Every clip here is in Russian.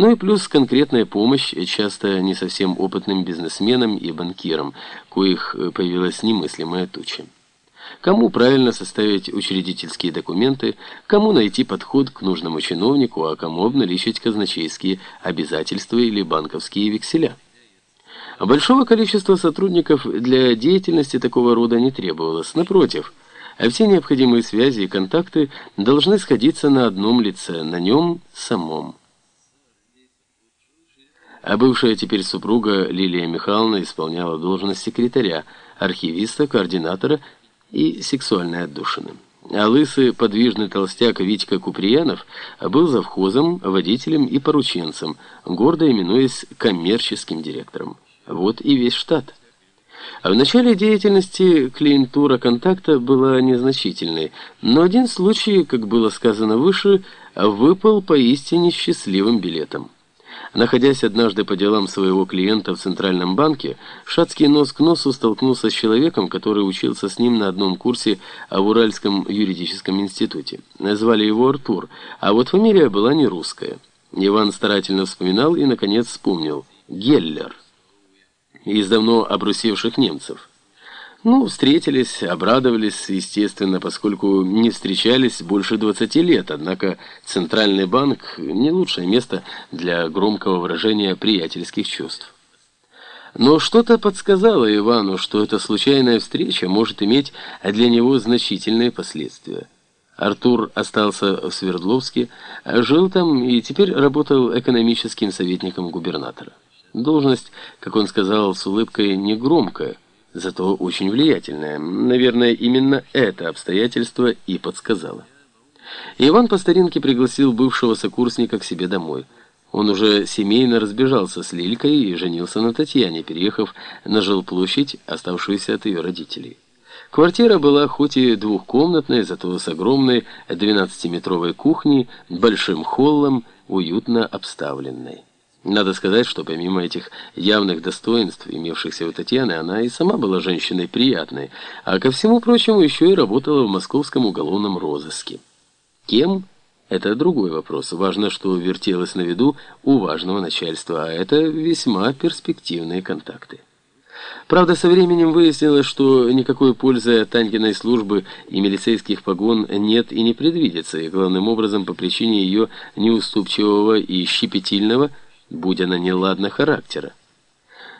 Ну и плюс конкретная помощь часто не совсем опытным бизнесменам и банкирам, коих появилась немыслимая туча. Кому правильно составить учредительские документы, кому найти подход к нужному чиновнику, а кому обналичить казначейские обязательства или банковские векселя. Большого количества сотрудников для деятельности такого рода не требовалось. Напротив, а все необходимые связи и контакты должны сходиться на одном лице, на нем самом. А бывшая теперь супруга Лилия Михайловна исполняла должность секретаря, архивиста, координатора и сексуальной отдушины. А лысый подвижный толстяк Витька Куприянов был завхозом, водителем и порученцем, гордо именуясь коммерческим директором. Вот и весь штат. А в начале деятельности клиентура контакта была незначительной, но один случай, как было сказано выше, выпал поистине счастливым билетом. Находясь однажды по делам своего клиента в Центральном банке, Шацкий нос к носу столкнулся с человеком, который учился с ним на одном курсе в Уральском юридическом институте. Назвали его Артур, а вот фамилия была не русская. Иван старательно вспоминал и, наконец, вспомнил. Геллер. Из давно обрусевших немцев. Ну, встретились, обрадовались, естественно, поскольку не встречались больше 20 лет, однако Центральный банк – не лучшее место для громкого выражения приятельских чувств. Но что-то подсказало Ивану, что эта случайная встреча может иметь для него значительные последствия. Артур остался в Свердловске, жил там и теперь работал экономическим советником губернатора. Должность, как он сказал с улыбкой, не громкая, зато очень влиятельная. Наверное, именно это обстоятельство и подсказало. Иван по старинке пригласил бывшего сокурсника к себе домой. Он уже семейно разбежался с Лилькой и женился на Татьяне, переехав на жилплощадь, оставшуюся от ее родителей. Квартира была хоть и двухкомнатной, зато с огромной 12-метровой кухней, большим холлом, уютно обставленной. Надо сказать, что помимо этих явных достоинств, имевшихся у Татьяны, она и сама была женщиной приятной, а ко всему прочему еще и работала в московском уголовном розыске. Кем? Это другой вопрос. Важно, что вертелось на виду у важного начальства, а это весьма перспективные контакты. Правда, со временем выяснилось, что никакой пользы от Танькиной службы и милицейских погон нет и не предвидится, и главным образом по причине ее неуступчивого и щепетильного – будь она неладно характера.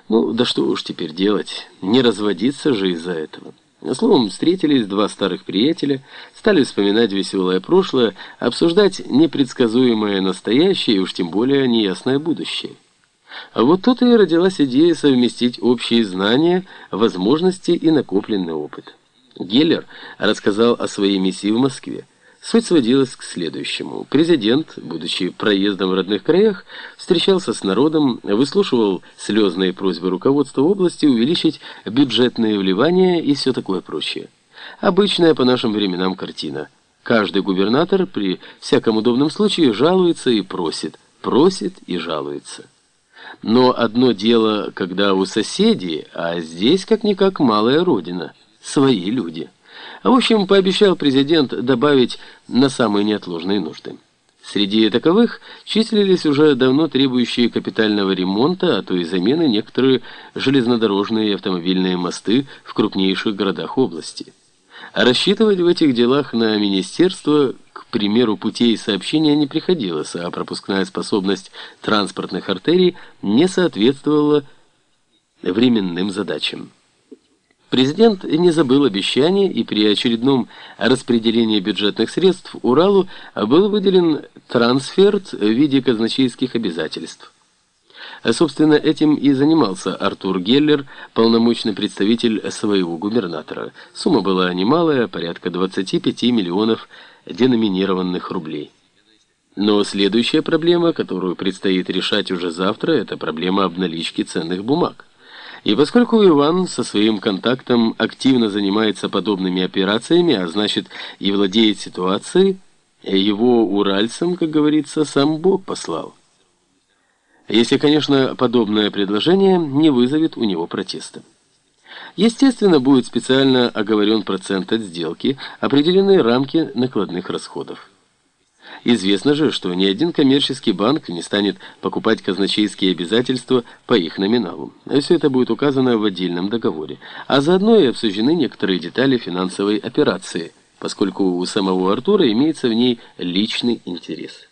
Ну, да что уж теперь делать, не разводиться же из-за этого. Словом, встретились два старых приятеля, стали вспоминать веселое прошлое, обсуждать непредсказуемое настоящее и уж тем более неясное будущее. А вот тут и родилась идея совместить общие знания, возможности и накопленный опыт. Геллер рассказал о своей миссии в Москве. Суть сводилась к следующему. Президент, будучи проездом в родных краях, встречался с народом, выслушивал слезные просьбы руководства области увеличить бюджетные вливания и все такое прочее. Обычная по нашим временам картина. Каждый губернатор при всяком удобном случае жалуется и просит, просит и жалуется. Но одно дело, когда у соседей, а здесь как-никак малая родина, свои люди. В общем, пообещал президент добавить на самые неотложные нужды. Среди таковых числились уже давно требующие капитального ремонта, а то и замены некоторые железнодорожные и автомобильные мосты в крупнейших городах области. А рассчитывать в этих делах на министерство, к примеру, путей сообщения не приходилось, а пропускная способность транспортных артерий не соответствовала временным задачам. Президент не забыл обещания, и при очередном распределении бюджетных средств Уралу был выделен трансферт в виде казначейских обязательств. Собственно, этим и занимался Артур Геллер, полномочный представитель своего губернатора. Сумма была немалая, порядка 25 миллионов деноминированных рублей. Но следующая проблема, которую предстоит решать уже завтра, это проблема обналички ценных бумаг. И поскольку Иван со своим контактом активно занимается подобными операциями, а значит и владеет ситуацией, его уральцам, как говорится, сам Бог послал. Если, конечно, подобное предложение не вызовет у него протеста. Естественно, будет специально оговорен процент от сделки, определенные рамки накладных расходов. Известно же, что ни один коммерческий банк не станет покупать казначейские обязательства по их номиналу. Все это будет указано в отдельном договоре. А заодно и обсуждены некоторые детали финансовой операции, поскольку у самого Артура имеется в ней личный интерес.